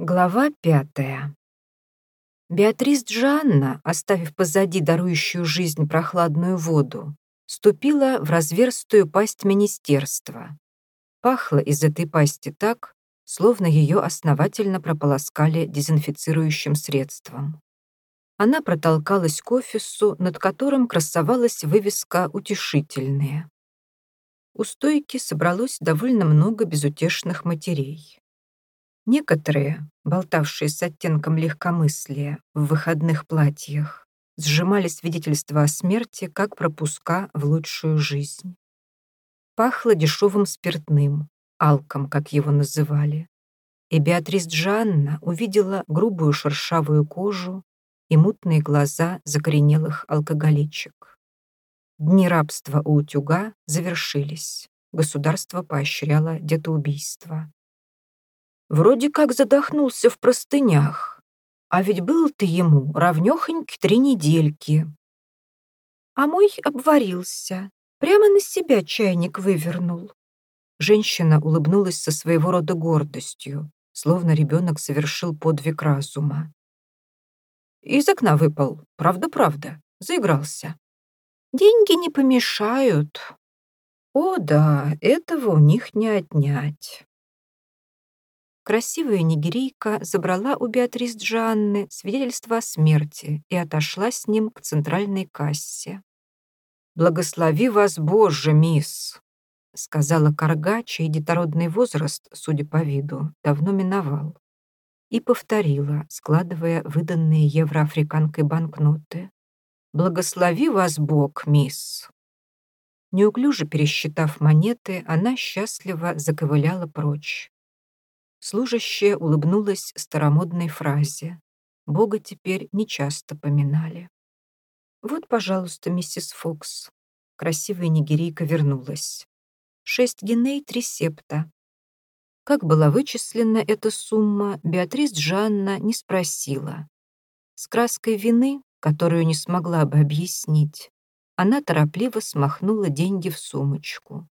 Глава пятая. Беатрис Джанна, оставив позади дарующую жизнь прохладную воду, ступила в разверстую пасть министерства. Пахло из этой пасти так, словно ее основательно прополоскали дезинфицирующим средством. Она протолкалась к офису, над которым красовалась вывеска «Утешительные». У стойки собралось довольно много безутешных матерей. Некоторые, болтавшие с оттенком легкомыслия в выходных платьях, сжимали свидетельство о смерти как пропуска в лучшую жизнь. Пахло дешевым спиртным, алком, как его называли. И Беатрис Джанна увидела грубую шершавую кожу и мутные глаза закоренелых алкоголичек. Дни рабства у утюга завершились. Государство поощряло детоубийство. Вроде как задохнулся в простынях. А ведь был ты ему равнёхоньки три недельки. А мой обварился. Прямо на себя чайник вывернул. Женщина улыбнулась со своего рода гордостью, словно ребенок совершил подвиг разума. Из окна выпал, правда-правда, заигрался. Деньги не помешают. О да, этого у них не отнять. Красивая нигерийка забрала у Беатрис Джанны свидетельство о смерти и отошла с ним к центральной кассе. «Благослови вас, Боже, мисс!» — сказала Карга, чей детородный возраст, судя по виду, давно миновал. И повторила, складывая выданные евроафриканкой банкноты. «Благослови вас Бог, мисс!» Неуклюже пересчитав монеты, она счастливо заковыляла прочь. Служащая улыбнулась старомодной фразе. Бога теперь нечасто поминали. «Вот, пожалуйста, миссис Фокс». Красивая нигерийка вернулась. «Шесть геней, три септа». Как была вычислена эта сумма, Беатрис Джанна не спросила. С краской вины, которую не смогла бы объяснить, она торопливо смахнула деньги в сумочку.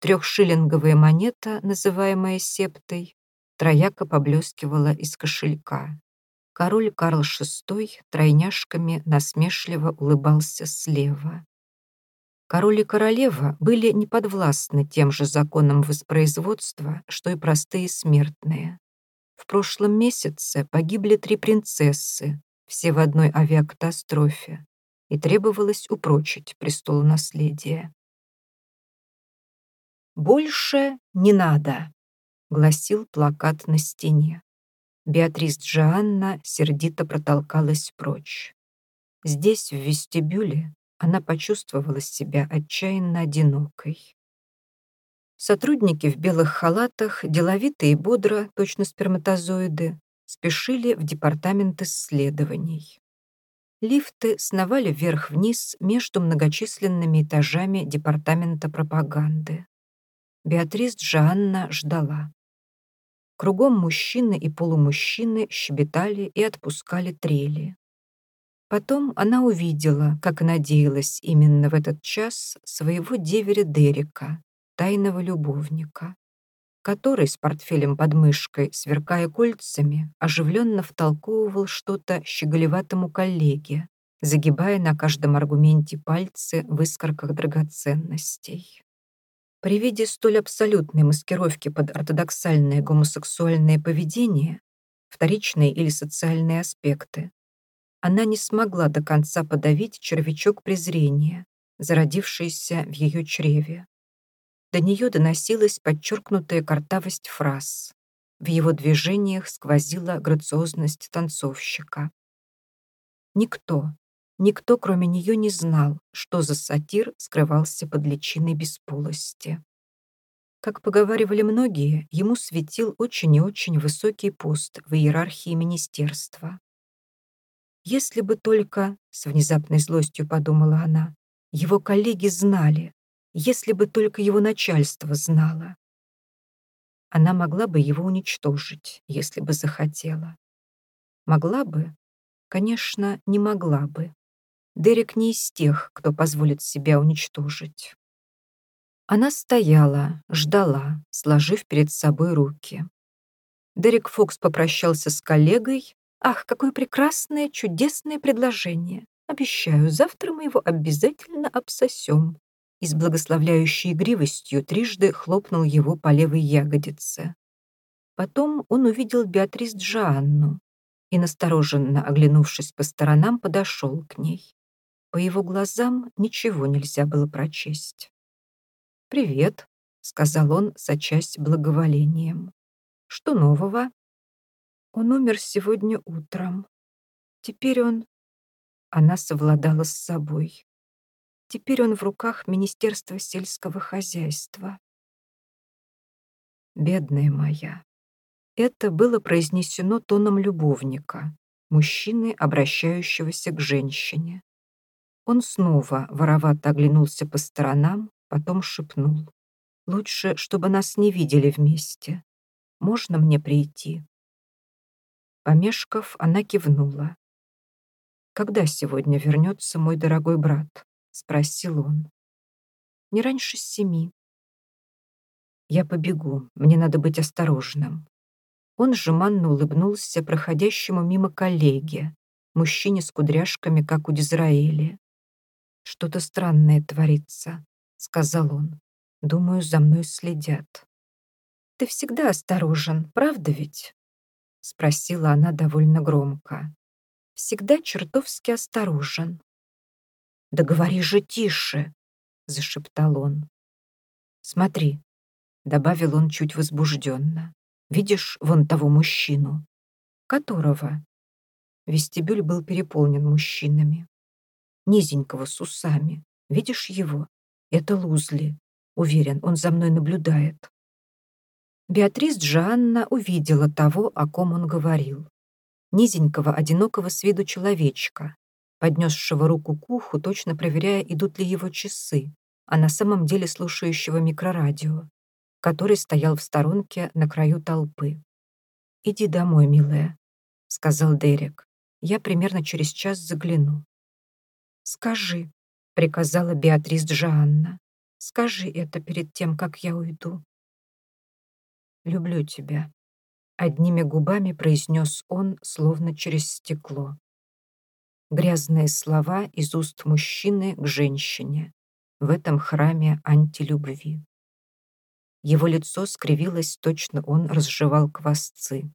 Трехшиллинговая монета, называемая септой, трояко поблескивала из кошелька. Король Карл VI тройняшками насмешливо улыбался слева. Король и королева были неподвластны тем же законам воспроизводства, что и простые смертные. В прошлом месяце погибли три принцессы, все в одной авиакатастрофе, и требовалось упрочить престол наследия. «Больше не надо», — гласил плакат на стене. Беатрис Джоанна сердито протолкалась прочь. Здесь, в вестибюле, она почувствовала себя отчаянно одинокой. Сотрудники в белых халатах, деловито и бодро, точно сперматозоиды, спешили в департамент исследований. Лифты сновали вверх-вниз между многочисленными этажами департамента пропаганды. Беатрис Джанна ждала. Кругом мужчины и полумужчины щебетали и отпускали трели. Потом она увидела, как надеялась именно в этот час, своего деверя Дерека, тайного любовника, который с портфелем под мышкой, сверкая кольцами, оживленно втолковывал что-то щеголеватому коллеге, загибая на каждом аргументе пальцы в искорках драгоценностей. При виде столь абсолютной маскировки под ортодоксальное гомосексуальное поведение, вторичные или социальные аспекты, она не смогла до конца подавить червячок презрения, зародившийся в ее чреве. До нее доносилась подчеркнутая картавость фраз. В его движениях сквозила грациозность танцовщика. Никто, Никто, кроме нее, не знал, что за сатир скрывался под личиной бесполости. Как поговаривали многие, ему светил очень и очень высокий пост в иерархии министерства. Если бы только, с внезапной злостью подумала она, его коллеги знали, если бы только его начальство знало. Она могла бы его уничтожить, если бы захотела. Могла бы? Конечно, не могла бы. Дерек не из тех, кто позволит себя уничтожить. Она стояла, ждала, сложив перед собой руки. Дерек Фокс попрощался с коллегой. «Ах, какое прекрасное, чудесное предложение! Обещаю, завтра мы его обязательно обсосем!» И с благословляющей игривостью трижды хлопнул его по левой ягодице. Потом он увидел Беатрис Джоанну и, настороженно оглянувшись по сторонам, подошел к ней. По его глазам ничего нельзя было прочесть. «Привет», — сказал он, сочась благоволением. «Что нового?» «Он умер сегодня утром. Теперь он...» Она совладала с собой. «Теперь он в руках Министерства сельского хозяйства». «Бедная моя». Это было произнесено тоном любовника, мужчины, обращающегося к женщине. Он снова воровато оглянулся по сторонам, потом шепнул. «Лучше, чтобы нас не видели вместе. Можно мне прийти?» Помешков, она кивнула. «Когда сегодня вернется мой дорогой брат?» — спросил он. «Не раньше семи». «Я побегу, мне надо быть осторожным». Он жеманно улыбнулся проходящему мимо коллеге, мужчине с кудряшками, как у Дизраэли. «Что-то странное творится», — сказал он. «Думаю, за мной следят». «Ты всегда осторожен, правда ведь?» — спросила она довольно громко. «Всегда чертовски осторожен». «Да говори же тише!» — зашептал он. «Смотри», — добавил он чуть возбужденно. «Видишь вон того мужчину?» «Которого?» Вестибюль был переполнен мужчинами низенького с усами. Видишь его? Это Лузли. Уверен, он за мной наблюдает. Беатрис Джанна увидела того, о ком он говорил. Низенького, одинокого с виду человечка, поднесшего руку к уху, точно проверяя, идут ли его часы, а на самом деле слушающего микрорадио, который стоял в сторонке на краю толпы. «Иди домой, милая», — сказал Дерек. «Я примерно через час загляну». «Скажи», — приказала Беатрис Джоанна. «Скажи это перед тем, как я уйду». «Люблю тебя», — одними губами произнес он, словно через стекло. Грязные слова из уст мужчины к женщине в этом храме антилюбви. Его лицо скривилось, точно он разжевал квасцы.